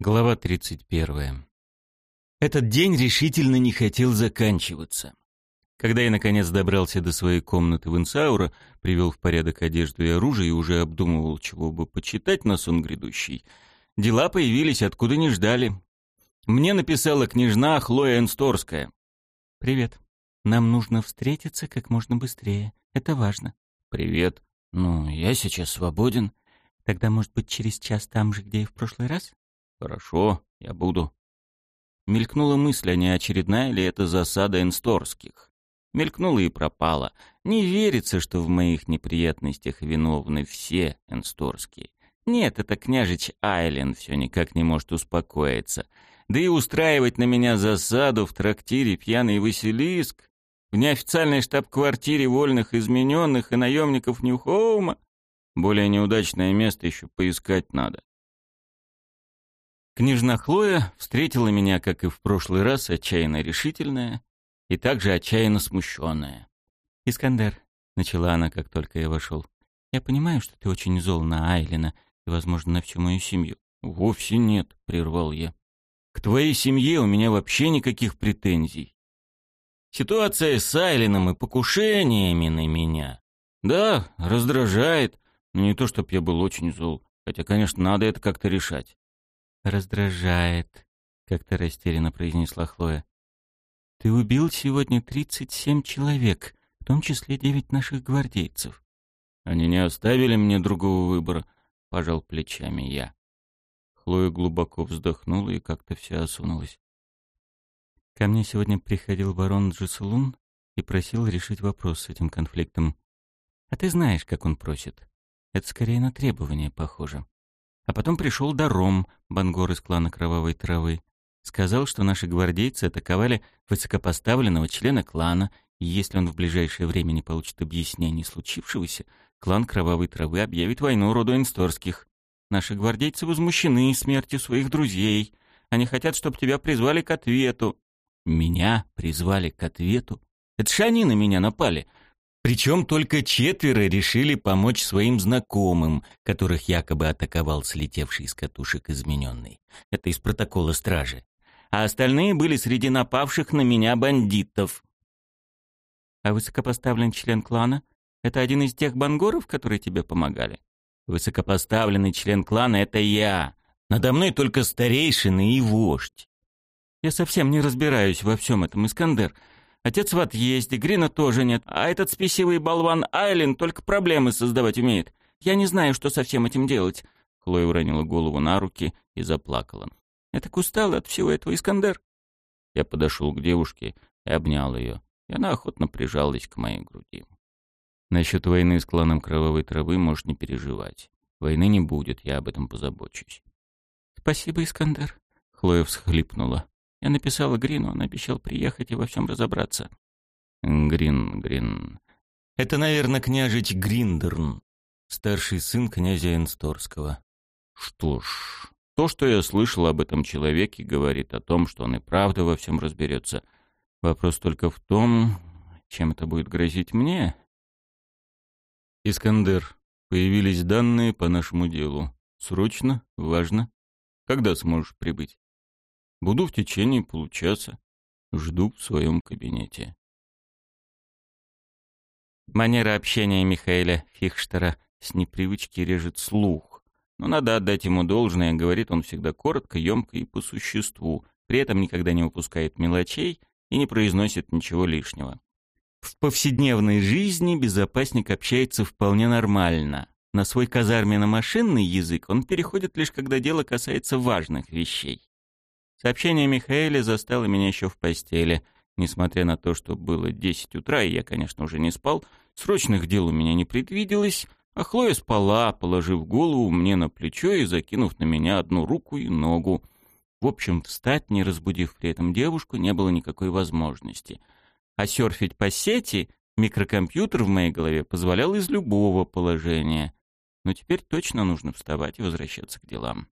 Глава 31. Этот день решительно не хотел заканчиваться. Когда я наконец добрался до своей комнаты в Инсаура, привел в порядок одежду и оружие и уже обдумывал, чего бы почитать на сон грядущий, дела появились, откуда не ждали. Мне написала княжна Хлоя Энсторская. «Привет. Нам нужно встретиться как можно быстрее. Это важно». «Привет. Ну, я сейчас свободен». «Тогда, может быть, через час там же, где и в прошлый раз?» Хорошо, я буду. Мелькнула мысль, а не очередная ли это засада инсторских. Мелькнула и пропала. Не верится, что в моих неприятностях виновны все инсторские. Нет, это княжич Айлен все никак не может успокоиться. Да и устраивать на меня засаду в трактире пьяный Василиск, в неофициальной штаб-квартире вольных измененных и наемников Нью-Хоума, более неудачное место еще поискать надо. Княжна Хлоя встретила меня, как и в прошлый раз, отчаянно решительная и также отчаянно смущенная. «Искандер», — начала она, как только я вошел, — «я понимаю, что ты очень зол на Айлина и, возможно, на всю мою семью». «Вовсе нет», — прервал я. «К твоей семье у меня вообще никаких претензий. Ситуация с Айлином и покушениями на меня, да, раздражает, но не то, чтобы я был очень зол, хотя, конечно, надо это как-то решать раздражает», — как-то растерянно произнесла Хлоя. «Ты убил сегодня тридцать семь человек, в том числе девять наших гвардейцев». «Они не оставили мне другого выбора», — пожал плечами я. Хлоя глубоко вздохнула и как-то вся осунулась. «Ко мне сегодня приходил барон Джесулун и просил решить вопрос с этим конфликтом. А ты знаешь, как он просит. Это скорее на требование похоже. А потом пришел Даром, бангор из клана Кровавой Травы. Сказал, что наши гвардейцы атаковали высокопоставленного члена клана, и если он в ближайшее время не получит объяснений случившегося, клан Кровавой Травы объявит войну роду Инсторских. Наши гвардейцы возмущены смертью своих друзей. Они хотят, чтобы тебя призвали к ответу. Меня призвали к ответу? Это ж они на меня напали. Причем только четверо решили помочь своим знакомым, которых якобы атаковал слетевший из катушек измененный. Это из протокола стражи. А остальные были среди напавших на меня бандитов. А высокопоставленный член клана — это один из тех бангоров, которые тебе помогали? Высокопоставленный член клана — это я. Надо мной только старейшины и вождь. Я совсем не разбираюсь во всем этом, Искандер. Отец в отъезде, Грина тоже нет, а этот спесивый болван Айлен только проблемы создавать умеет. Я не знаю, что со всем этим делать». Хлоя уронила голову на руки и заплакала. «Я так устала от всего этого, Искандер». Я подошел к девушке и обнял ее, и она охотно прижалась к моей груди. Насчет войны с кланом Кровавой Травы можешь не переживать. Войны не будет, я об этом позабочусь. «Спасибо, Искандер», — Хлоя всхлипнула. Я написала Грину, он обещал приехать и во всем разобраться. Грин, Грин. Это, наверное, княжич Гриндерн, старший сын князя Энсторского. Что ж, то, что я слышал об этом человеке, говорит о том, что он и правда во всем разберется. Вопрос только в том, чем это будет грозить мне. Искандер, появились данные по нашему делу. Срочно, важно. Когда сможешь прибыть? Буду в течение получаса. Жду в своем кабинете. Манера общения Михаэля Фихштера с непривычки режет слух. Но надо отдать ему должное, говорит он всегда коротко, емко и по существу, при этом никогда не упускает мелочей и не произносит ничего лишнего. В повседневной жизни безопасник общается вполне нормально. На свой казарменно-машинный язык он переходит лишь когда дело касается важных вещей. Сообщение Михаэля застало меня еще в постели. Несмотря на то, что было десять утра, и я, конечно, уже не спал, срочных дел у меня не предвиделось, а Хлоя спала, положив голову мне на плечо и закинув на меня одну руку и ногу. В общем, встать, не разбудив при этом девушку, не было никакой возможности. А серфить по сети микрокомпьютер в моей голове позволял из любого положения. Но теперь точно нужно вставать и возвращаться к делам.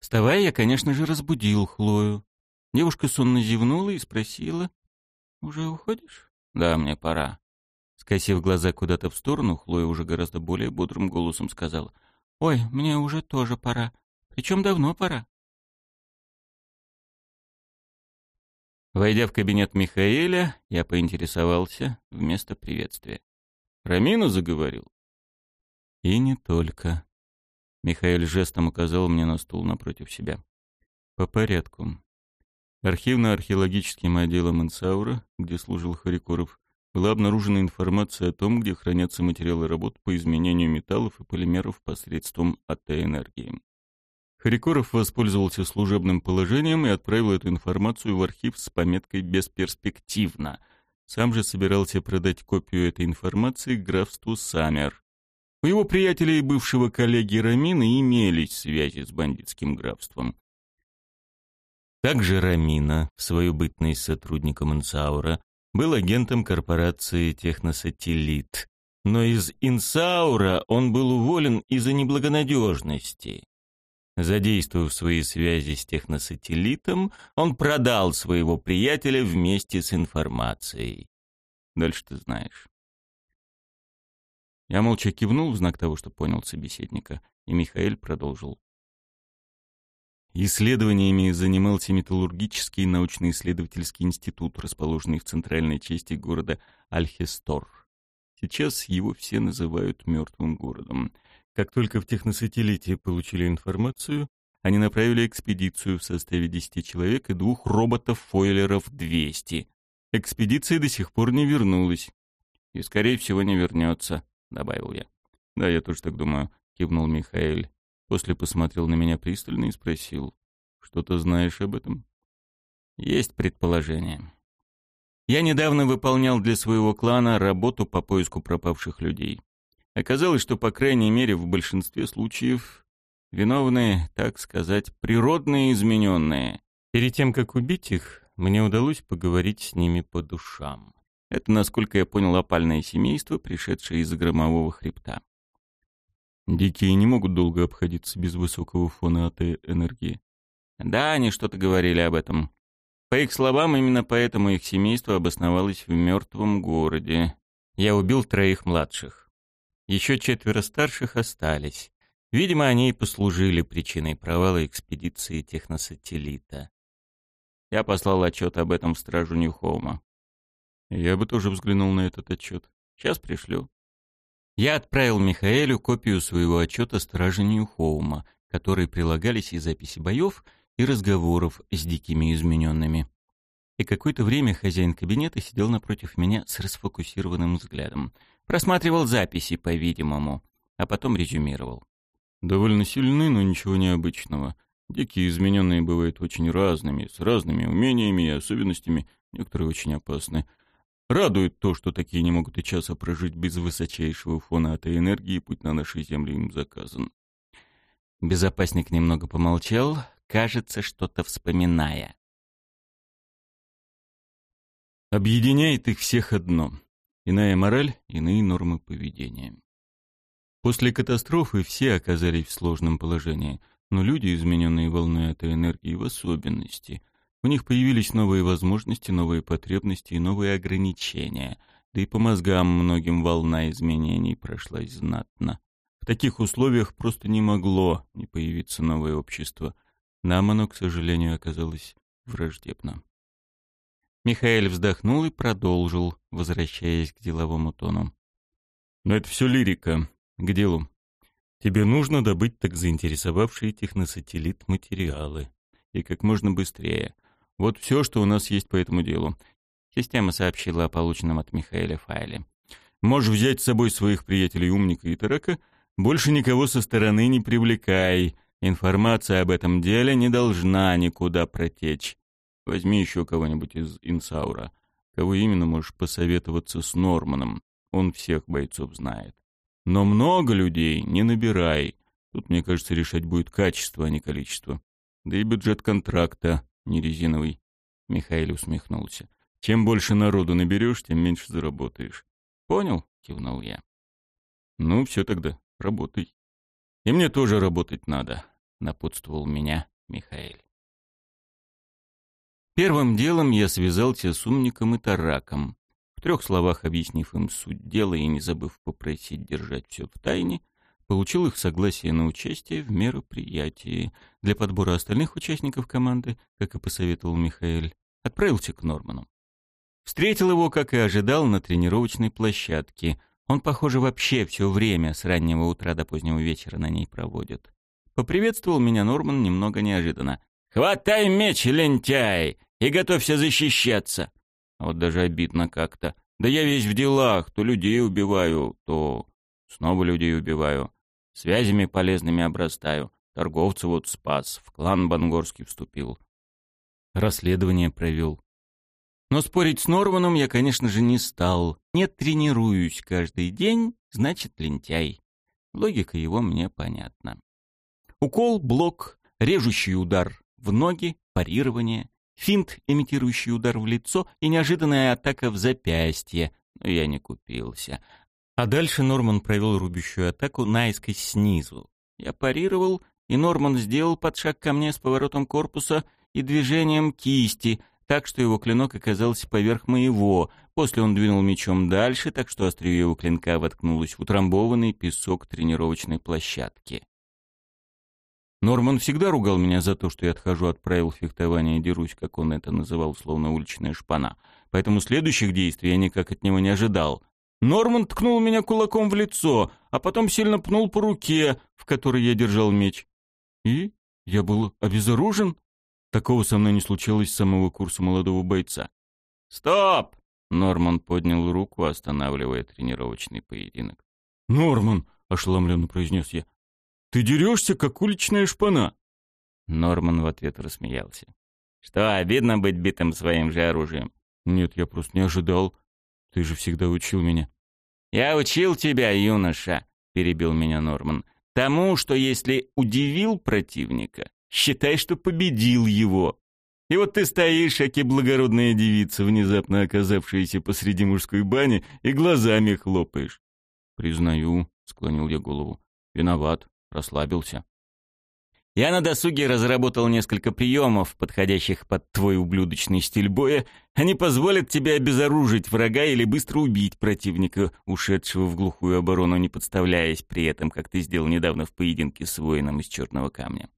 Вставая, я, конечно же, разбудил Хлою. Девушка сонно зевнула и спросила. «Уже уходишь?» «Да, мне пора». Скосив глаза куда-то в сторону, Хлоя уже гораздо более бодрым голосом сказала. «Ой, мне уже тоже пора. Причем давно пора». Войдя в кабинет Михаэля, я поинтересовался вместо приветствия. «Рамина заговорил?» «И не только», Михаил жестом указал мне на стул напротив себя. «По порядку. Архивно-археологическим отделом Инсаура, где служил Харикоров, была обнаружена информация о том, где хранятся материалы работ по изменению металлов и полимеров посредством АТ-энергии. Харикоров воспользовался служебным положением и отправил эту информацию в архив с пометкой «Бесперспективно». Сам же собирался продать копию этой информации графству Саммер. У его приятеля и бывшего коллеги Рамина имелись связи с бандитским графством. Также Рамина, в свою бытность сотрудником Инсаура, был агентом корпорации «Техносателлит». Но из Инсаура он был уволен из-за неблагонадежности. Задействовав свои связи с техносателлитом, он продал своего приятеля вместе с информацией. Дальше ты знаешь. Я молча кивнул в знак того, что понял собеседника, и Михаил продолжил. Исследованиями занимался Металлургический научно-исследовательский институт, расположенный в центральной части города Альхестор. Сейчас его все называют мертвым городом. Как только в техносателлите получили информацию, они направили экспедицию в составе 10 человек и двух роботов-фойлеров 200. Экспедиция до сих пор не вернулась. И, скорее всего, не вернется, добавил я. Да, я тоже так думаю, кивнул Михаил. После посмотрел на меня пристально и спросил. «Что-то знаешь об этом?» «Есть предположение. Я недавно выполнял для своего клана работу по поиску пропавших людей. Оказалось, что, по крайней мере, в большинстве случаев виновные, так сказать, природные измененные. Перед тем, как убить их, мне удалось поговорить с ними по душам. Это, насколько я понял, опальное семейство, пришедшее из громового хребта. Дикие не могут долго обходиться без высокого фона АТ-энергии. Да, они что-то говорили об этом. По их словам, именно поэтому их семейство обосновалось в мертвом городе. Я убил троих младших. Еще четверо старших остались. Видимо, они и послужили причиной провала экспедиции техносателлита. Я послал отчет об этом стражу Ньюхоума. Я бы тоже взглянул на этот отчет. Сейчас пришлю. Я отправил Михаэлю копию своего отчета стражи Ньюхоума, которой прилагались и записи боев, и разговоров с дикими измененными. И какое-то время хозяин кабинета сидел напротив меня с расфокусированным взглядом. Просматривал записи, по-видимому, а потом резюмировал. «Довольно сильны, но ничего необычного. Дикие измененные бывают очень разными, с разными умениями и особенностями, некоторые очень опасны. Радует то, что такие не могут и часа прожить без высочайшего фона этой энергии, путь на нашей земле им заказан. Безопасник немного помолчал, кажется, что-то вспоминая. Объединяет их всех одно. Иная мораль, иные нормы поведения. После катастрофы все оказались в сложном положении, но люди, измененные волной этой энергии в особенности, у них появились новые возможности, новые потребности и новые ограничения. Да и по мозгам многим волна изменений прошлась знатно. В таких условиях просто не могло не появиться новое общество. Нам оно, к сожалению, оказалось враждебно. Михаил вздохнул и продолжил, возвращаясь к деловому тону. «Но это все лирика. К делу. Тебе нужно добыть так заинтересовавшие техносателлит материалы. И как можно быстрее. Вот все, что у нас есть по этому делу. Система сообщила о полученном от Михаэля файле. Можешь взять с собой своих приятелей Умника и Тарака. Больше никого со стороны не привлекай. Информация об этом деле не должна никуда протечь. Возьми еще кого-нибудь из Инсаура. Кого именно можешь посоветоваться с Норманом. Он всех бойцов знает. Но много людей не набирай. Тут, мне кажется, решать будет качество, а не количество. Да и бюджет контракта не резиновый. Михаил усмехнулся. Чем больше народу наберешь, тем меньше заработаешь. Понял? Кивнул я. Ну, все тогда, работай. И мне тоже работать надо, напутствовал меня Михаил. Первым делом я связался с умником и тараком. В трех словах объяснив им суть дела и не забыв попросить держать все в тайне, получил их согласие на участие в мероприятии. Для подбора остальных участников команды, как и посоветовал Михаил, отправился к Норману. Встретил его, как и ожидал, на тренировочной площадке. Он, похоже, вообще все время с раннего утра до позднего вечера на ней проводит. Поприветствовал меня Норман немного неожиданно. «Хватай меч, лентяй, и готовься защищаться!» Вот даже обидно как-то. Да я весь в делах, то людей убиваю, то снова людей убиваю. Связями полезными обрастаю. Торговца вот спас, в клан Бангорский вступил. Расследование провел. Но спорить с Норманом я, конечно же, не стал. Не тренируюсь каждый день, значит, лентяй. Логика его мне понятна. Укол, блок, режущий удар в ноги, парирование, финт, имитирующий удар в лицо и неожиданная атака в запястье. Но я не купился. А дальше Норман провел рубящую атаку наискось снизу. Я парировал, и Норман сделал подшаг ко мне с поворотом корпуса и движением кисти, так что его клинок оказался поверх моего. После он двинул мечом дальше, так что острие его клинка воткнулось в утрамбованный песок тренировочной площадки. Норман всегда ругал меня за то, что я отхожу от правил фехтования и дерусь, как он это называл, словно уличная шпана. Поэтому следующих действий я никак от него не ожидал. Норман ткнул меня кулаком в лицо, а потом сильно пнул по руке, в которой я держал меч. И я был обезоружен. Такого со мной не случилось с самого курса молодого бойца. «Стоп!» — Норман поднял руку, останавливая тренировочный поединок. «Норман!» — ошеломленно произнес я. Ты дерешься, как уличная шпана!» Норман в ответ рассмеялся. «Что, обидно быть битым своим же оружием?» «Нет, я просто не ожидал. Ты же всегда учил меня». «Я учил тебя, юноша», — перебил меня Норман, «тому, что если удивил противника, считай, что победил его. И вот ты стоишь, аки благородная девица, внезапно оказавшаяся посреди мужской бани, и глазами хлопаешь». «Признаю», — склонил я голову, — «виноват. Расслабился. Я на досуге разработал несколько приемов, подходящих под твой ублюдочный стиль боя. Они позволят тебе обезоружить врага или быстро убить противника, ушедшего в глухую оборону, не подставляясь при этом, как ты сделал недавно в поединке с воином из черного камня.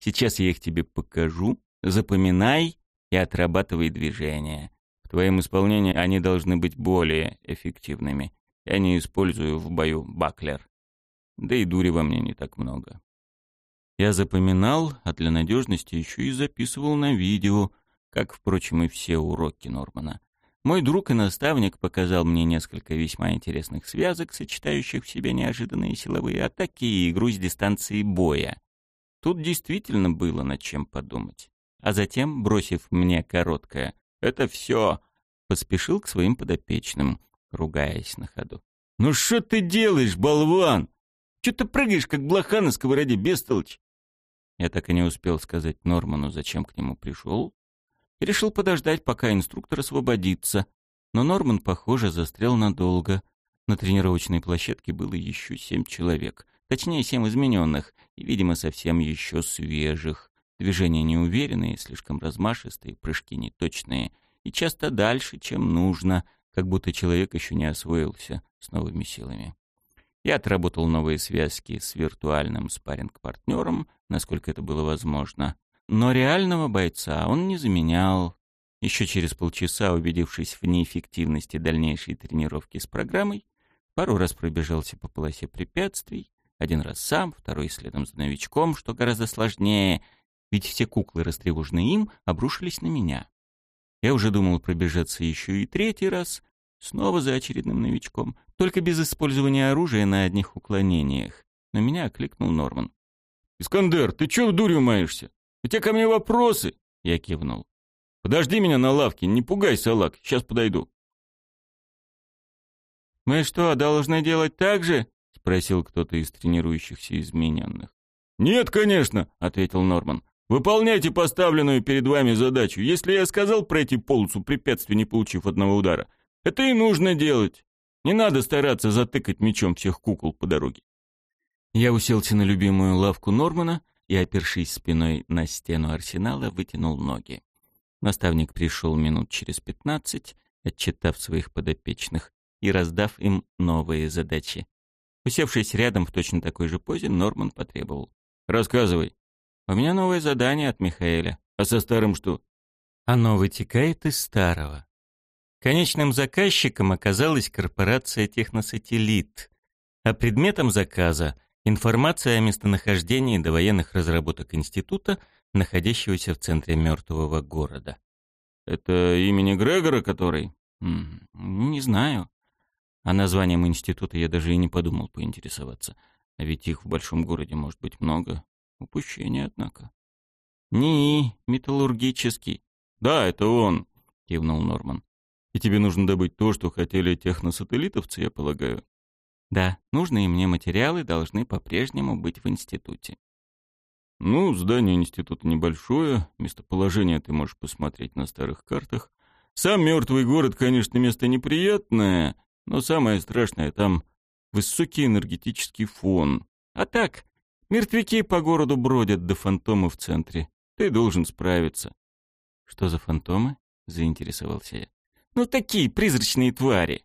Сейчас я их тебе покажу. Запоминай и отрабатывай движения. В твоем исполнении они должны быть более эффективными. Я не использую в бою баклер. Да и дури во мне не так много. Я запоминал, а для надежности еще и записывал на видео, как, впрочем, и все уроки Нормана. Мой друг и наставник показал мне несколько весьма интересных связок, сочетающих в себе неожиданные силовые атаки и игру с дистанции боя. Тут действительно было над чем подумать. А затем, бросив мне короткое «это все», поспешил к своим подопечным, ругаясь на ходу. «Ну что ты делаешь, болван? Че ты прыгаешь, как блоха на сковороде, бестолочь?» Я так и не успел сказать Норману, зачем к нему пришел. И решил подождать, пока инструктор освободится. Но Норман, похоже, застрял надолго. На тренировочной площадке было еще семь человек. Точнее, семь измененных. И, видимо, совсем еще свежих. Движения неуверенные, слишком размашистые, прыжки неточные. И часто дальше, чем нужно, как будто человек еще не освоился с новыми силами. Я отработал новые связки с виртуальным спарринг-партнером, насколько это было возможно. Но реального бойца он не заменял. Еще через полчаса, убедившись в неэффективности дальнейшей тренировки с программой, пару раз пробежался по полосе препятствий, один раз сам, второй следом за новичком, что гораздо сложнее, ведь все куклы, растревоженные им, обрушились на меня. Я уже думал пробежаться еще и третий раз, снова за очередным новичком, только без использования оружия на одних уклонениях. Но меня окликнул Норман. «Искандер, ты чё дурью маешься? У тебя ко мне вопросы?» Я кивнул. «Подожди меня на лавке, не пугайся, Лак, сейчас подойду». «Мы что, должны делать так же?» — спросил кто-то из тренирующихся измененных. «Нет, конечно», — ответил Норман. «Выполняйте поставленную перед вами задачу. Если я сказал пройти полосу препятствий, не получив одного удара, это и нужно делать. Не надо стараться затыкать мечом всех кукол по дороге. Я уселся на любимую лавку Нормана и, опершись спиной на стену арсенала, вытянул ноги. Наставник пришел минут через пятнадцать, отчитав своих подопечных и раздав им новые задачи. Усевшись рядом в точно такой же позе, Норман потребовал. «Рассказывай. У меня новое задание от Михаэля. А со старым что?» Оно вытекает из старого. Конечным заказчиком оказалась корпорация «Техносателлит», а предметом заказа — информация о местонахождении довоенных разработок института, находящегося в центре мертвого города. «Это имени Грегора, который?» «Не знаю. А названием института я даже и не подумал поинтересоваться. А ведь их в большом городе может быть много. Упущение, однако». «НИИ, металлургический». «Да, это он», — кивнул Норман. «И тебе нужно добыть то, что хотели техносателлитовцы, я полагаю?» «Да, нужные мне материалы должны по-прежнему быть в институте». «Ну, здание института небольшое, местоположение ты можешь посмотреть на старых картах. Сам мертвый город, конечно, место неприятное, но самое страшное там высокий энергетический фон. А так, мертвяки по городу бродят до фантома в центре. Ты должен справиться. Что за фантомы? заинтересовался я. Ну такие призрачные твари.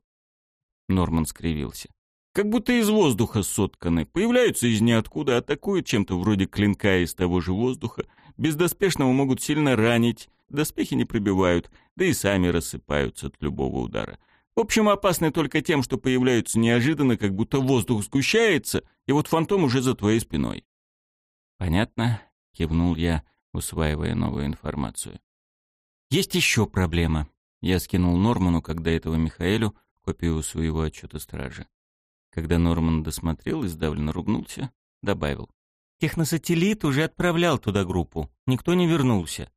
Норман скривился. Как будто из воздуха сотканы. Появляются из ниоткуда, атакуют чем-то вроде клинка из того же воздуха. Без доспешного могут сильно ранить. Доспехи не пробивают, да и сами рассыпаются от любого удара. В общем, опасны только тем, что появляются неожиданно, как будто воздух сгущается, и вот фантом уже за твоей спиной. «Понятно», — кивнул я, усваивая новую информацию. «Есть еще проблема». Я скинул Норману, когда этого Михаэлю, копию своего отчета стражи. Когда Норман досмотрел и сдавленно ругнулся, добавил. «Техносателлит уже отправлял туда группу. Никто не вернулся.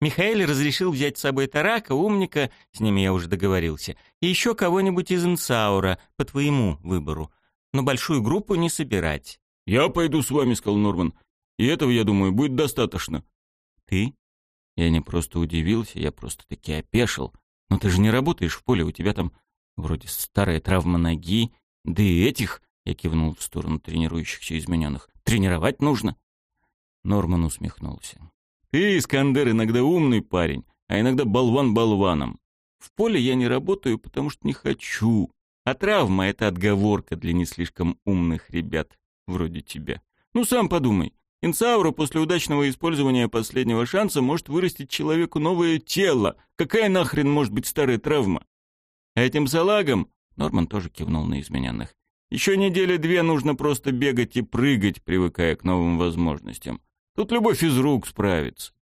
Михаил разрешил взять с собой Тарака, умника, с ними я уже договорился, и еще кого-нибудь из Инсаура, по твоему выбору. Но большую группу не собирать». «Я пойду с вами», — сказал Норман. «И этого, я думаю, будет достаточно». «Ты?» Я не просто удивился, я просто-таки опешил. «Но ты же не работаешь в поле, у тебя там вроде старая травма ноги, да и этих...» Я кивнул в сторону тренирующихся измененных. «Тренировать нужно». Норман усмехнулся. Ты, Искандер, иногда умный парень, а иногда болван болваном. В поле я не работаю, потому что не хочу. А травма — это отговорка для не слишком умных ребят, вроде тебя. Ну, сам подумай. Инсаура после удачного использования последнего шанса может вырастить человеку новое тело. Какая нахрен может быть старая травма? А этим салагам, Норман тоже кивнул на измененных, еще недели две нужно просто бегать и прыгать, привыкая к новым возможностям. Тут любой физрук справится.